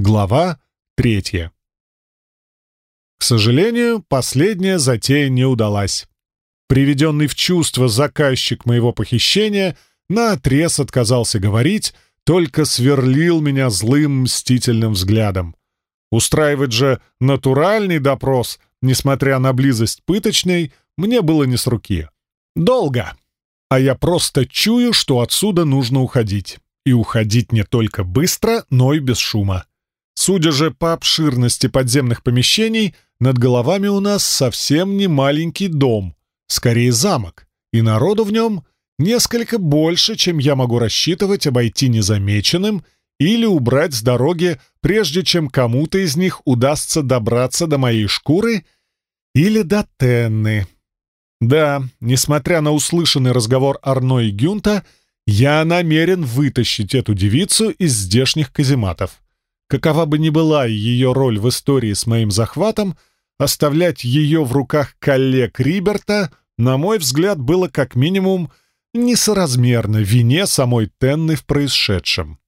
Глава третья. К сожалению, последняя затея не удалась. Приведенный в чувство заказчик моего похищения наотрез отказался говорить, только сверлил меня злым мстительным взглядом. Устраивать же натуральный допрос, несмотря на близость пыточной, мне было не с руки. Долго. А я просто чую, что отсюда нужно уходить. И уходить не только быстро, но и без шума. Судя же по обширности подземных помещений, над головами у нас совсем не маленький дом, скорее замок, и народу в нем несколько больше, чем я могу рассчитывать обойти незамеченным или убрать с дороги, прежде чем кому-то из них удастся добраться до моей шкуры или до Тенны. Да, несмотря на услышанный разговор Арно и Гюнта, я намерен вытащить эту девицу из здешних казематов. Какова бы ни была ее роль в истории с моим захватом, оставлять ее в руках коллег Риберта, на мой взгляд, было как минимум несоразмерно вине самой Тенны в происшедшем.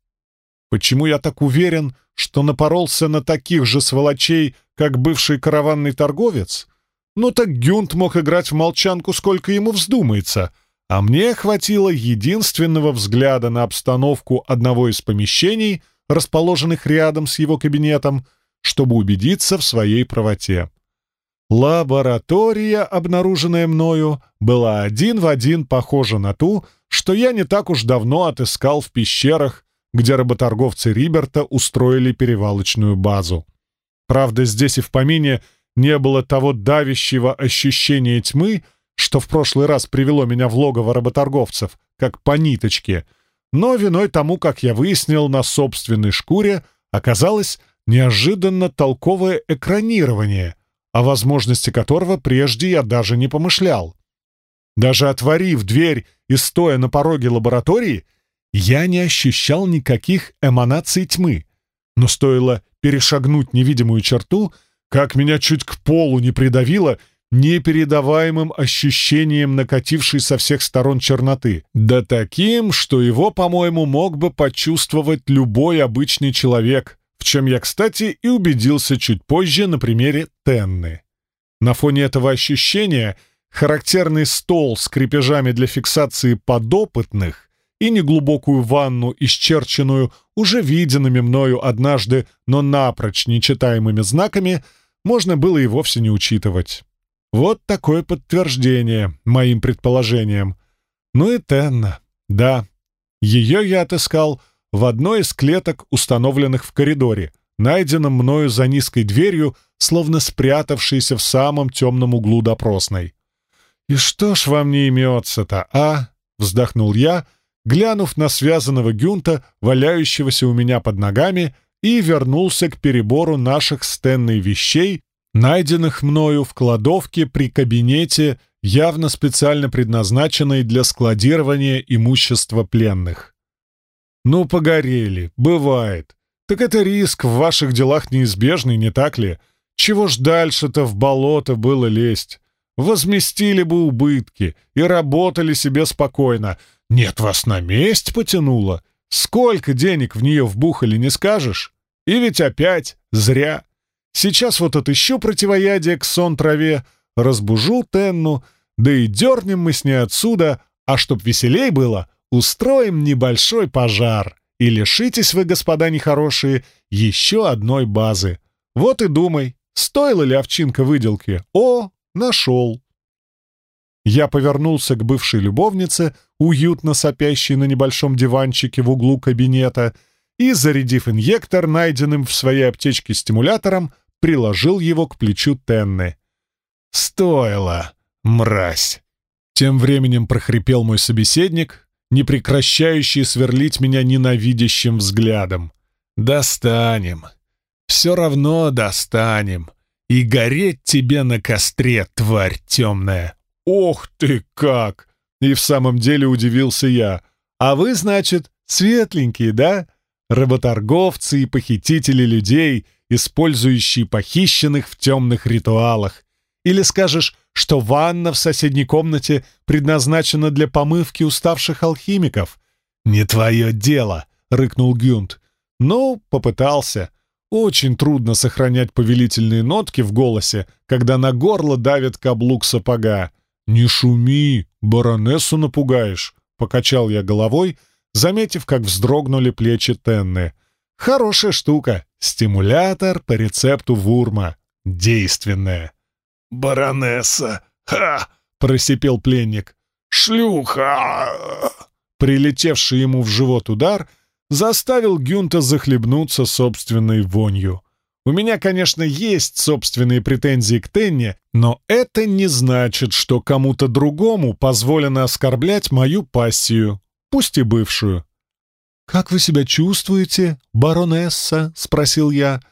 Почему я так уверен, что напоролся на таких же сволочей, как бывший караванный торговец? Ну так Гюнт мог играть в молчанку сколько ему вздумается, а мне хватило единственного взгляда на обстановку одного из помещений — расположенных рядом с его кабинетом, чтобы убедиться в своей правоте. Лаборатория, обнаруженная мною, была один в один похожа на ту, что я не так уж давно отыскал в пещерах, где работорговцы Риберта устроили перевалочную базу. Правда, здесь и в помине не было того давящего ощущения тьмы, что в прошлый раз привело меня в логово работорговцев, как по ниточке — но виной тому, как я выяснил на собственной шкуре, оказалось неожиданно толковое экранирование, о возможности которого прежде я даже не помышлял. Даже отворив дверь и стоя на пороге лаборатории, я не ощущал никаких эманаций тьмы, но стоило перешагнуть невидимую черту, как меня чуть к полу не придавило — непередаваемым ощущением накатившей со всех сторон черноты, да таким, что его, по-моему, мог бы почувствовать любой обычный человек, в чем я, кстати, и убедился чуть позже на примере Тенны. На фоне этого ощущения характерный стол с крепежами для фиксации подопытных и неглубокую ванну, исчерченную уже виденными мною однажды, но напрочь нечитаемыми знаками, можно было и вовсе не учитывать. Вот такое подтверждение моим предположениям. Ну и Тенна. Да, ее я отыскал в одной из клеток, установленных в коридоре, найденном мною за низкой дверью, словно спрятавшейся в самом темном углу допросной. «И что ж вам не имется-то, а?» — вздохнул я, глянув на связанного Гюнта, валяющегося у меня под ногами, и вернулся к перебору наших стенной вещей, найденных мною в кладовке при кабинете, явно специально предназначенной для складирования имущества пленных. «Ну, погорели, бывает. Так это риск в ваших делах неизбежный, не так ли? Чего ж дальше-то в болото было лезть? Возместили бы убытки и работали себе спокойно. Нет, вас на месть потянуло. Сколько денег в нее вбухали, не скажешь? И ведь опять зря. Сейчас вот отыщу противоядие к сон-траве, разбужу Тенну, да и дернем мы с ней отсюда, а чтоб веселей было, устроим небольшой пожар. И лишитесь вы, господа нехорошие, еще одной базы. Вот и думай, стоила ли овчинка выделки? О, нашел. Я повернулся к бывшей любовнице, уютно сопящей на небольшом диванчике в углу кабинета, и, зарядив инъектор, найденным в своей аптечке стимулятором, приложил его к плечу Тенны. «Стоило, мразь!» Тем временем прохрипел мой собеседник, не прекращающий сверлить меня ненавидящим взглядом. «Достанем! Все равно достанем! И гореть тебе на костре, тварь темная!» «Ох ты как!» И в самом деле удивился я. «А вы, значит, светленькие, да? Работорговцы и похитители людей — использующий похищенных в темных ритуалах. Или скажешь, что ванна в соседней комнате предназначена для помывки уставших алхимиков. «Не твое дело», — рыкнул Гюнт. «Ну, попытался. Очень трудно сохранять повелительные нотки в голосе, когда на горло давит каблук сапога. «Не шуми, баронессу напугаешь», — покачал я головой, заметив, как вздрогнули плечи Тенны. «Хорошая штука. Стимулятор по рецепту Вурма. Действенная». «Баронесса! Ха!» — просипел пленник. «Шлюха!» Прилетевший ему в живот удар заставил Гюнта захлебнуться собственной вонью. У меня, конечно, есть собственные претензии к Тенне, но это не значит, что кому-то другому позволено оскорблять мою пассию, пусть и бывшую. «Как вы себя чувствуете, баронесса?» — спросил я.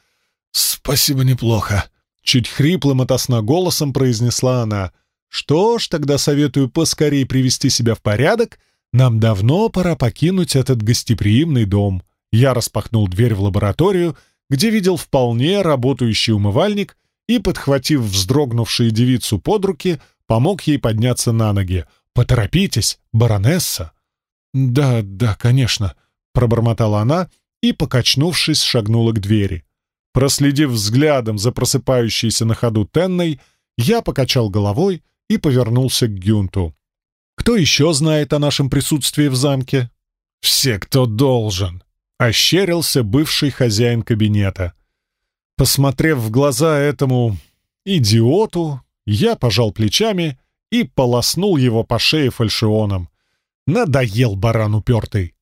«Спасибо, неплохо», — чуть хриплым от голосом произнесла она. «Что ж, тогда советую поскорее привести себя в порядок нам давно пора покинуть этот гостеприимный дом. Я распахнул дверь в лабораторию, где видел вполне работающий умывальник и, подхватив вздрогнувшую девицу под руки, помог ей подняться на ноги. «Поторопитесь, баронесса!» «Да, да, конечно», — пробормотала она и, покачнувшись, шагнула к двери. Проследив взглядом за просыпающейся на ходу Тенной, я покачал головой и повернулся к Гюнту. Кто еще знает о нашем присутствии в замке? Все, кто должен. Ощерился бывший хозяин кабинета. Посмотрев в глаза этому идиоту, я пожал плечами и полоснул его по шее фальшионом. Надоел баран упертый.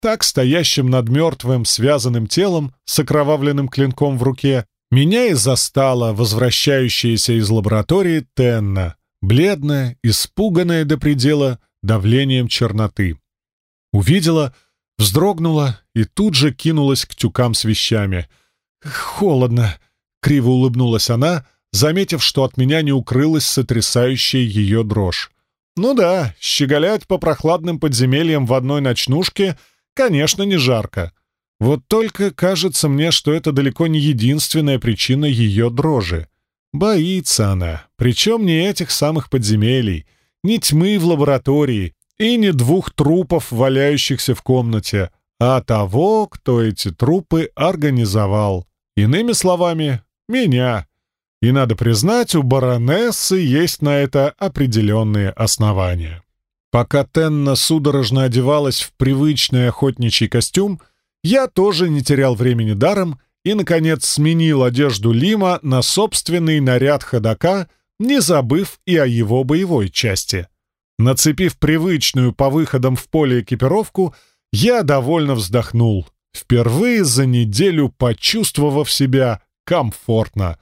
Так, стоящим над мертвым, связанным телом, с окровавленным клинком в руке, меня и застала возвращающаяся из лаборатории Тенна бледная, испуганная до предела давлением черноты. Увидела, вздрогнула и тут же кинулась к тюкам с вещами. «Холодно!» — криво улыбнулась она, заметив, что от меня не укрылась сотрясающая ее дрожь. «Ну да, щеголять по прохладным подземельям в одной ночнушке, конечно, не жарко. Вот только кажется мне, что это далеко не единственная причина ее дрожи. Боится она, причем не этих самых подземелий, не тьмы в лаборатории и не двух трупов, валяющихся в комнате, а того, кто эти трупы организовал. Иными словами, меня. И надо признать, у баронессы есть на это определенные основания. Пока Тенна судорожно одевалась в привычный охотничий костюм, я тоже не терял времени даром и, наконец, сменил одежду Лима на собственный наряд ходока, не забыв и о его боевой части. Нацепив привычную по выходам в поле экипировку, я довольно вздохнул, впервые за неделю почувствовав себя комфортно.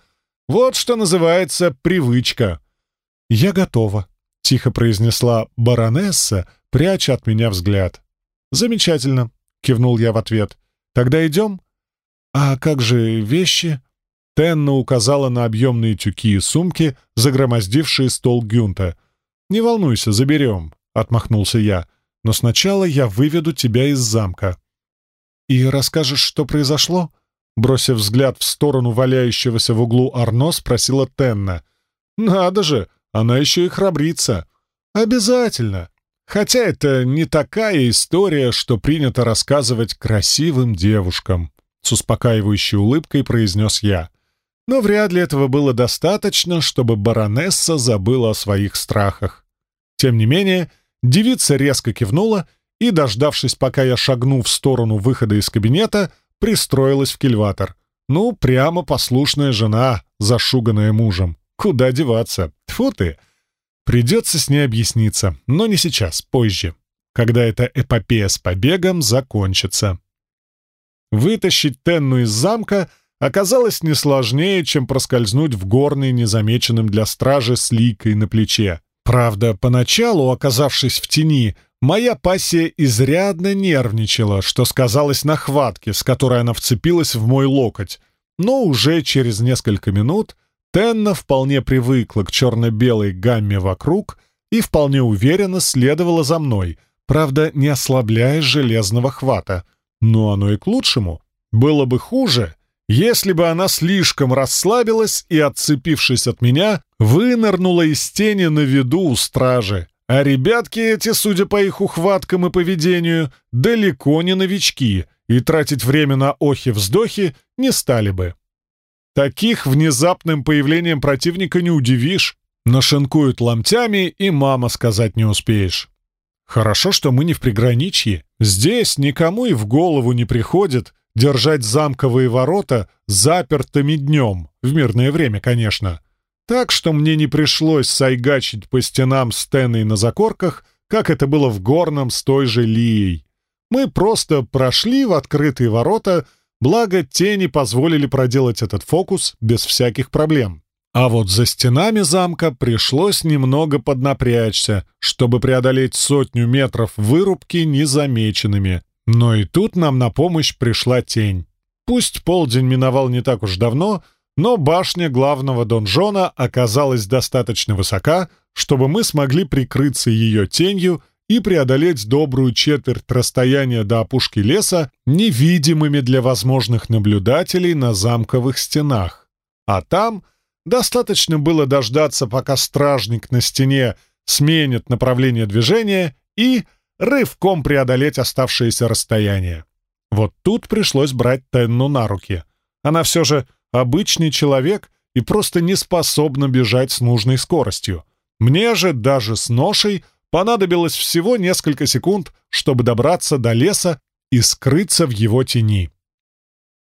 Вот что называется привычка. «Я готова», — тихо произнесла баронесса, пряча от меня взгляд. «Замечательно», — кивнул я в ответ. «Тогда идем?» «А как же вещи?» Тенна указала на объемные тюки и сумки, загромоздившие стол Гюнта. «Не волнуйся, заберем», — отмахнулся я. «Но сначала я выведу тебя из замка». «И расскажешь, что произошло?» Бросив взгляд в сторону валяющегося в углу Арно, спросила Тенна. «Надо же, она еще и храбрится». «Обязательно. Хотя это не такая история, что принято рассказывать красивым девушкам». С успокаивающей улыбкой произнес я. Но вряд ли этого было достаточно, чтобы баронесса забыла о своих страхах. Тем не менее, девица резко кивнула и, дождавшись, пока я шагну в сторону выхода из кабинета, пристроилась в кильватор. Ну, прямо послушная жена, зашуганная мужем. Куда деваться? Тьфу ты! Придется с ней объясниться, но не сейчас, позже, когда эта эпопея с побегом закончится. Вытащить Тенну из замка оказалось не сложнее, чем проскользнуть в горный незамеченным для стражи с ликой на плече. Правда, поначалу, оказавшись в тени, моя пассия изрядно нервничала, что сказалось на хватке, с которой она вцепилась в мой локоть. Но уже через несколько минут Тенна вполне привыкла к черно-белой гамме вокруг и вполне уверенно следовала за мной, правда, не ослабляя железного хвата — но оно и к лучшему. Было бы хуже, если бы она слишком расслабилась и, отцепившись от меня, вынырнула из тени на виду у стражи. А ребятки эти, судя по их ухваткам и поведению, далеко не новички и тратить время на охи-вздохи не стали бы. Таких внезапным появлением противника не удивишь. Нашинкуют ломтями, и мама сказать не успеешь. Хорошо, что мы не в приграничье. Здесь никому и в голову не приходит держать замковые ворота запертыми днем, в мирное время, конечно. Так что мне не пришлось сайгачить по стенам стены на закорках, как это было в горном с той же Лией. Мы просто прошли в открытые ворота, благо тени позволили проделать этот фокус без всяких проблем. А вот за стенами замка пришлось немного поднапрячься, чтобы преодолеть сотню метров вырубки незамеченными. Но и тут нам на помощь пришла тень. Пусть полдень миновал не так уж давно, но башня главного донжона оказалась достаточно высока, чтобы мы смогли прикрыться ее тенью и преодолеть добрую четверть расстояния до опушки леса невидимыми для возможных наблюдателей на замковых стенах. А там достаточно было дождаться, пока стражник на стене сменит направление движения и рывком преодолеть оставшееся расстояние. Вот тут пришлось брать Тенну на руки. Она все же обычный человек и просто не способна бежать с нужной скоростью. Мне же даже с ношей понадобилось всего несколько секунд, чтобы добраться до леса и скрыться в его тени.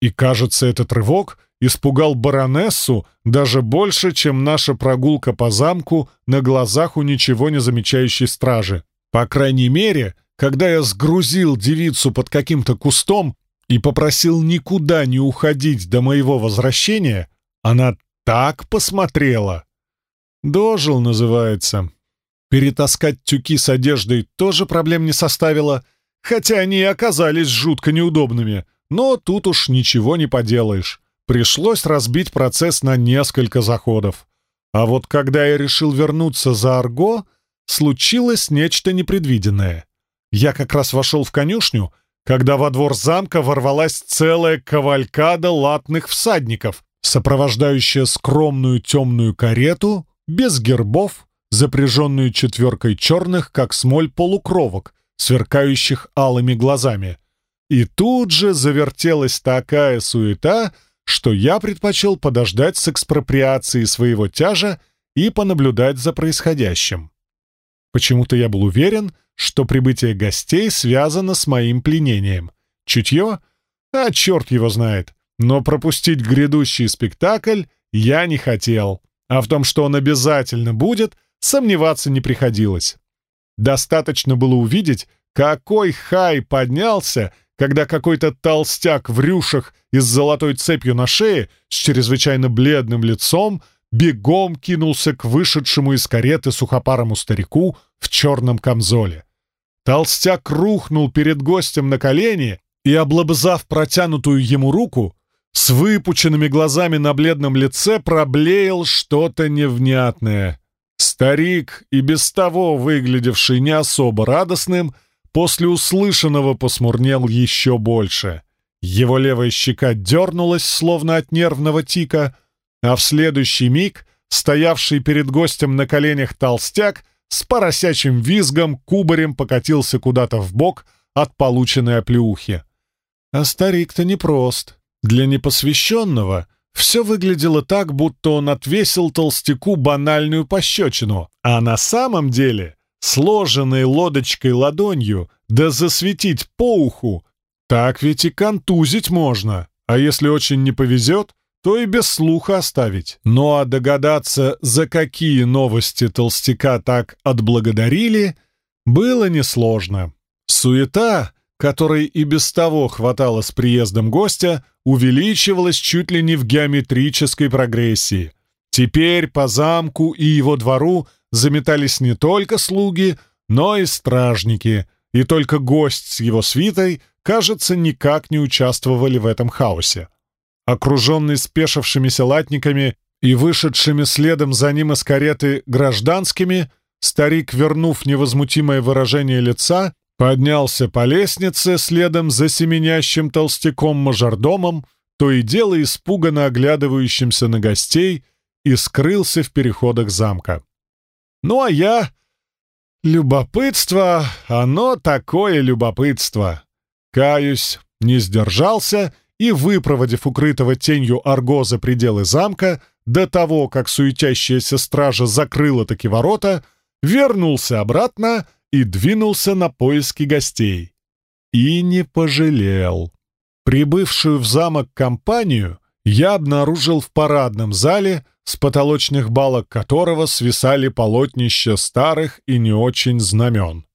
И, кажется, этот рывок испугал баронессу даже больше, чем наша прогулка по замку на глазах у ничего не замечающей стражи. По крайней мере, когда я сгрузил девицу под каким-то кустом и попросил никуда не уходить до моего возвращения, она так посмотрела. «Дожил» называется. Перетаскать тюки с одеждой тоже проблем не составило, хотя они и оказались жутко неудобными, но тут уж ничего не поделаешь. Пришлось разбить процесс на несколько заходов. А вот когда я решил вернуться за Арго, случилось нечто непредвиденное. Я как раз вошел в конюшню, когда во двор замка ворвалась целая кавалькада латных всадников, сопровождающая скромную темную карету, без гербов, запряженную четверкой черных, как смоль полукровок, сверкающих алыми глазами. И тут же завертелась такая суета, что я предпочел подождать с экспроприацией своего тяжа и понаблюдать за происходящим. Почему-то я был уверен, что прибытие гостей связано с моим пленением. Чутье? А черт его знает. Но пропустить грядущий спектакль я не хотел. А в том, что он обязательно будет, сомневаться не приходилось. Достаточно было увидеть, какой хай поднялся, когда какой-то толстяк в рюшах и с золотой цепью на шее с чрезвычайно бледным лицом бегом кинулся к вышедшему из кареты сухопарому старику в черном камзоле. Толстяк рухнул перед гостем на колени и, облобзав протянутую ему руку, с выпученными глазами на бледном лице проблеял что-то невнятное. Старик, и без того выглядевший не особо радостным, после услышанного посмурнел еще больше. Его левая щека дернулась, словно от нервного тика, а в следующий миг стоявший перед гостем на коленях толстяк с поросячим визгом кубарем покатился куда-то в бок от полученной оплеухи. А старик-то непрост. Для непосвященного все выглядело так, будто он отвесил толстяку банальную пощечину, а на самом деле сложенной лодочкой ладонью, да засветить по уху, так ведь и контузить можно, а если очень не повезет, то и без слуха оставить. Ну а догадаться, за какие новости толстяка так отблагодарили, было несложно. Суета, которой и без того хватало с приездом гостя, увеличивалась чуть ли не в геометрической прогрессии. Теперь по замку и его двору заметались не только слуги, но и стражники, и только гость с его свитой, кажется, никак не участвовали в этом хаосе. Окруженный спешившимися латниками и вышедшими следом за ним из кареты гражданскими, старик, вернув невозмутимое выражение лица, поднялся по лестнице следом за семенящим толстяком-мажордомом, то и дело испуганно оглядывающимся на гостей, и скрылся в переходах замка. Ну а я... Любопытство, оно такое любопытство. Каюсь, не сдержался и, выпроводив укрытого тенью Арго за пределы замка, до того, как суетящаяся стража закрыла таки ворота, вернулся обратно и двинулся на поиски гостей. И не пожалел. Прибывшую в замок компанию я обнаружил в парадном зале, с потолочных балок которого свисали полотнища старых и не очень знамен.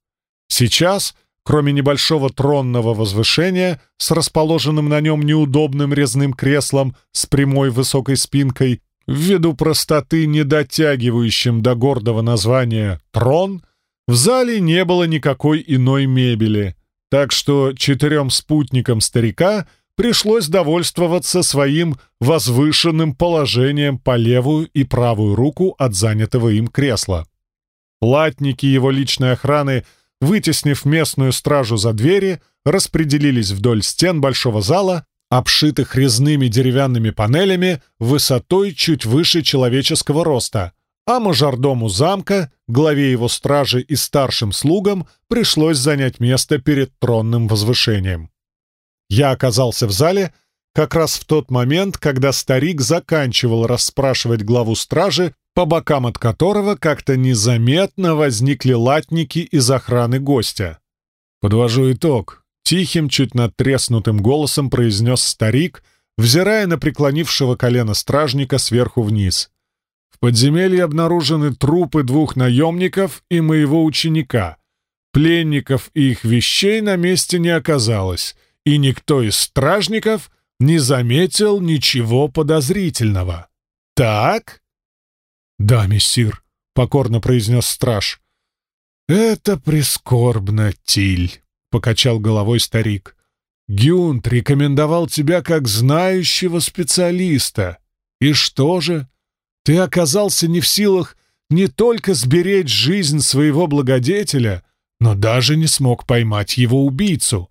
Сейчас, кроме небольшого тронного возвышения с расположенным на нем неудобным резным креслом с прямой высокой спинкой, ввиду простоты, не дотягивающим до гордого названия «трон», в зале не было никакой иной мебели, так что четырем спутникам старика — пришлось довольствоваться своим возвышенным положением по левую и правую руку от занятого им кресла. Платники его личной охраны, вытеснив местную стражу за двери, распределились вдоль стен большого зала, обшитых резными деревянными панелями высотой чуть выше человеческого роста, а мажордому замка, главе его стражи и старшим слугам пришлось занять место перед тронным возвышением. Я оказался в зале как раз в тот момент, когда старик заканчивал расспрашивать главу стражи, по бокам от которого как-то незаметно возникли латники из охраны гостя. Подвожу итог. Тихим, чуть надтреснутым голосом произнес старик, взирая на преклонившего колено стражника сверху вниз. В подземелье обнаружены трупы двух наемников и моего ученика. Пленников и их вещей на месте не оказалось — и никто из стражников не заметил ничего подозрительного. Так? Да, мессир, покорно произнес страж. Это прискорбно, Тиль, покачал головой старик. Гюнт рекомендовал тебя как знающего специалиста. И что же? Ты оказался не в силах не только сберечь жизнь своего благодетеля, но даже не смог поймать его убийцу.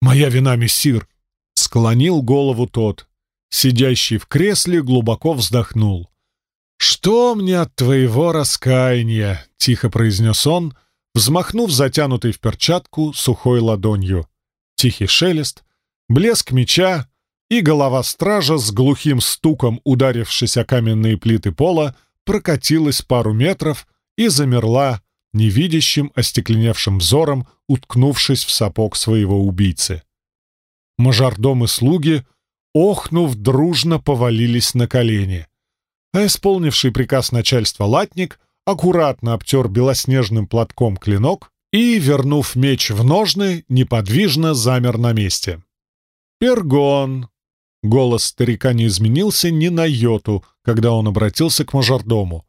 «Моя вина, мессир!» — склонил голову тот. Сидящий в кресле глубоко вздохнул. «Что мне от твоего раскаяния?» — тихо произнес он, взмахнув затянутой в перчатку сухой ладонью. Тихий шелест, блеск меча, и голова стража с глухим стуком, ударившись о каменные плиты пола, прокатилась пару метров и замерла, невидящим остекленевшим взором, уткнувшись в сапог своего убийцы. Мажордом и слуги, охнув, дружно повалились на колени, а исполнивший приказ начальства латник аккуратно обтер белоснежным платком клинок и, вернув меч в ножны, неподвижно замер на месте. «Пергон!» Голос старика не изменился ни на йоту, когда он обратился к мажордому.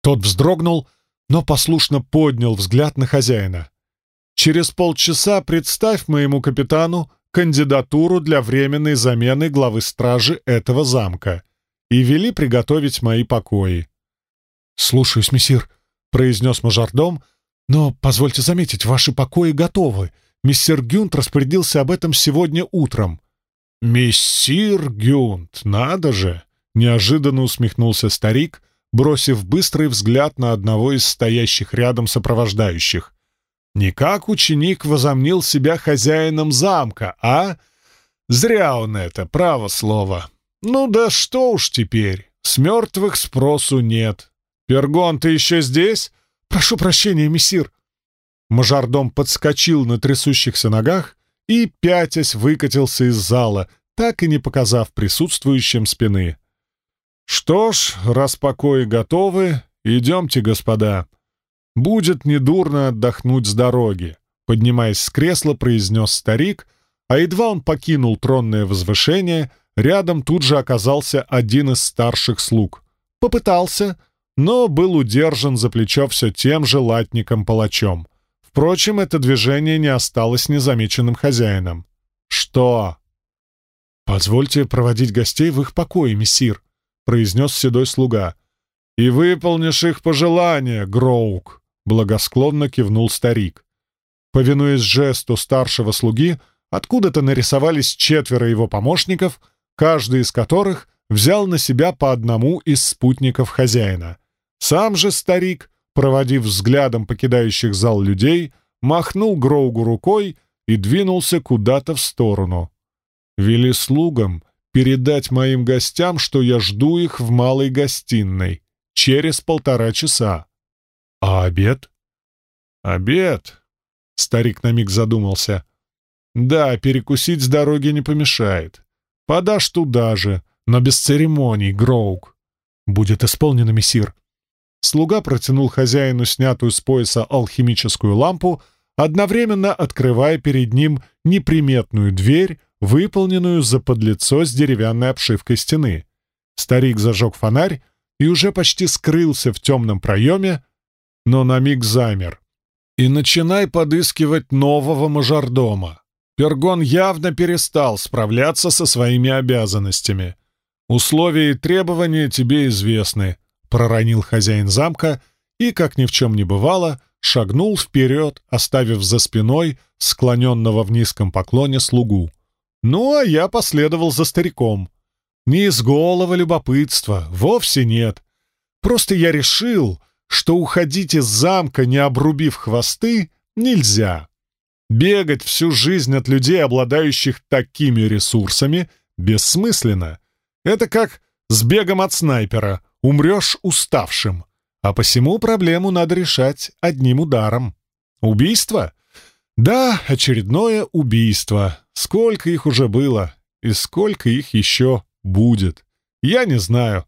Тот вздрогнул, но послушно поднял взгляд на хозяина. Через полчаса представь моему капитану кандидатуру для временной замены главы стражи этого замка и вели приготовить мои покои. «Слушаюсь, мессир», — произнес мажордом, «но, позвольте заметить, ваши покои готовы. Мистер Гюнт распорядился об этом сегодня утром». «Мессир Гюнт, надо же!» — неожиданно усмехнулся старик, бросив быстрый взгляд на одного из стоящих рядом сопровождающих. Не как ученик возомнил себя хозяином замка, а... Зря он это, право слово. Ну да что уж теперь, с мертвых спросу нет. Пергон, ты еще здесь? Прошу прощения, мессир. Мажордом подскочил на трясущихся ногах и, пятясь, выкатился из зала, так и не показав присутствующим спины. «Что ж, раз покои готовы, идемте, господа. «Будет недурно отдохнуть с дороги», — поднимаясь с кресла, произнес старик, а едва он покинул тронное возвышение, рядом тут же оказался один из старших слуг. Попытался, но был удержан за плечо все тем же латником-палачом. Впрочем, это движение не осталось незамеченным хозяином. «Что?» «Позвольте проводить гостей в их покое, мессир», — произнес седой слуга. «И выполнишь их пожелания, Гроук», Благосклонно кивнул старик. Повинуясь жесту старшего слуги, откуда-то нарисовались четверо его помощников, каждый из которых взял на себя по одному из спутников хозяина. Сам же старик, проводив взглядом покидающих зал людей, махнул Гроугу рукой и двинулся куда-то в сторону. Вели слугам передать моим гостям, что я жду их в малой гостиной через полтора часа. А обед? Обед? Старик на миг задумался. Да, перекусить с дороги не помешает. Подашь туда же, но без церемоний, Гроук. Будет исполнено, мессир. Слуга протянул хозяину снятую с пояса алхимическую лампу, одновременно открывая перед ним неприметную дверь, выполненную за подлицо с деревянной обшивкой стены. Старик зажег фонарь и уже почти скрылся в темном проеме, но на миг замер. И начинай подыскивать нового мажордома. Пергон явно перестал справляться со своими обязанностями. Условия и требования тебе известны, — проронил хозяин замка и, как ни в чем не бывало, шагнул вперед, оставив за спиной склоненного в низком поклоне слугу. Ну, а я последовал за стариком. Не из голого любопытства, вовсе нет. Просто я решил, что уходить из замка, не обрубив хвосты, нельзя. Бегать всю жизнь от людей, обладающих такими ресурсами, бессмысленно. Это как с бегом от снайпера. Умрешь уставшим. А посему проблему надо решать одним ударом. Убийство? Да, очередное убийство. Сколько их уже было? И сколько их еще будет? Я не знаю.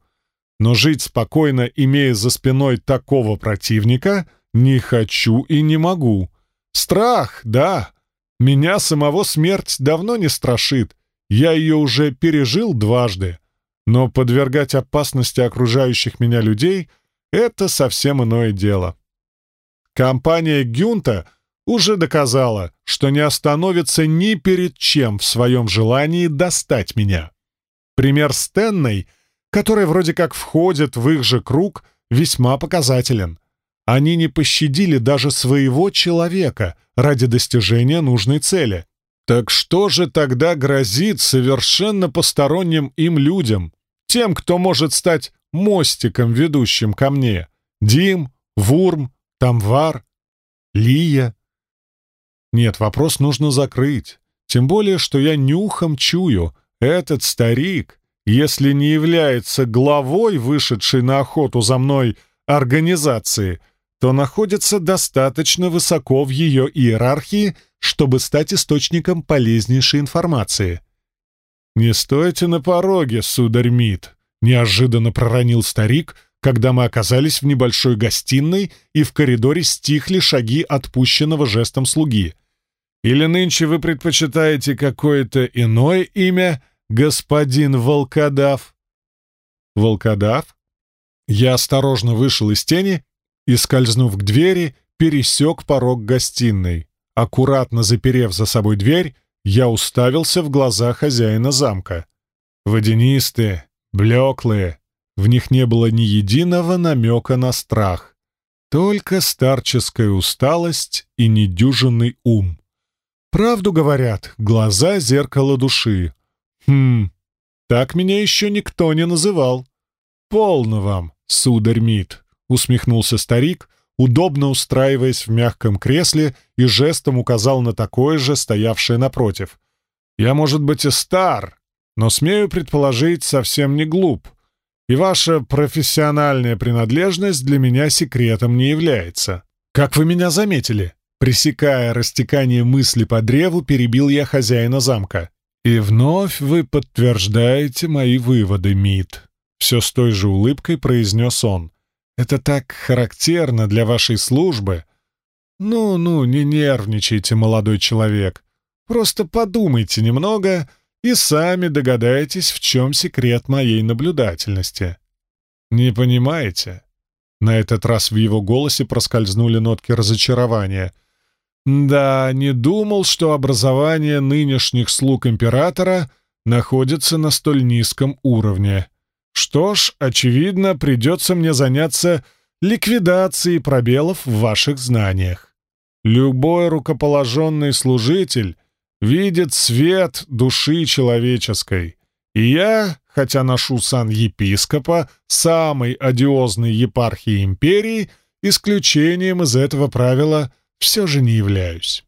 Но жить спокойно, имея за спиной такого противника, не хочу и не могу. Страх, да. Меня самого смерть давно не страшит. Я ее уже пережил дважды. Но подвергать опасности окружающих меня людей — это совсем иное дело. Компания Гюнта уже доказала, что не остановится ни перед чем в своем желании достать меня. Пример Стенной, который вроде как входит в их же круг, весьма показателен. Они не пощадили даже своего человека ради достижения нужной цели. Так что же тогда грозит совершенно посторонним им людям, тем, кто может стать мостиком, ведущим ко мне? Дим, Вурм, Тамвар, Лия? Нет, вопрос нужно закрыть. Тем более, что я нюхом чую, этот старик, если не является главой, вышедшей на охоту за мной организации, то находится достаточно высоко в ее иерархии, чтобы стать источником полезнейшей информации. «Не стойте на пороге, сударь Мид», — неожиданно проронил старик, когда мы оказались в небольшой гостиной и в коридоре стихли шаги отпущенного жестом слуги. «Или нынче вы предпочитаете какое-то иное имя, господин Волкодав?» «Волкодав?» Я осторожно вышел из тени и, скользнув к двери, пересек порог гостиной. Аккуратно заперев за собой дверь, я уставился в глаза хозяина замка. Водянистые, блеклые, в них не было ни единого намека на страх. Только старческая усталость и недюжинный ум. Правду говорят, глаза — зеркало души. Хм, так меня еще никто не называл. Полно вам, сударь Мид усмехнулся старик, удобно устраиваясь в мягком кресле и жестом указал на такое же, стоявшее напротив. «Я, может быть, и стар, но, смею предположить, совсем не глуп, и ваша профессиональная принадлежность для меня секретом не является. Как вы меня заметили?» Пресекая растекание мысли по древу, перебил я хозяина замка. «И вновь вы подтверждаете мои выводы, Мид», — все с той же улыбкой произнес он. Это так характерно для вашей службы. Ну-ну, не нервничайте, молодой человек. Просто подумайте немного и сами догадаетесь, в чем секрет моей наблюдательности. Не понимаете? На этот раз в его голосе проскользнули нотки разочарования. Да, не думал, что образование нынешних слуг императора находится на столь низком уровне. Что ж, очевидно, придется мне заняться ликвидацией пробелов в ваших знаниях. Любой рукоположенный служитель видит свет души человеческой. И я, хотя ношу сан епископа самой одиозной епархии империи, исключением из этого правила все же не являюсь.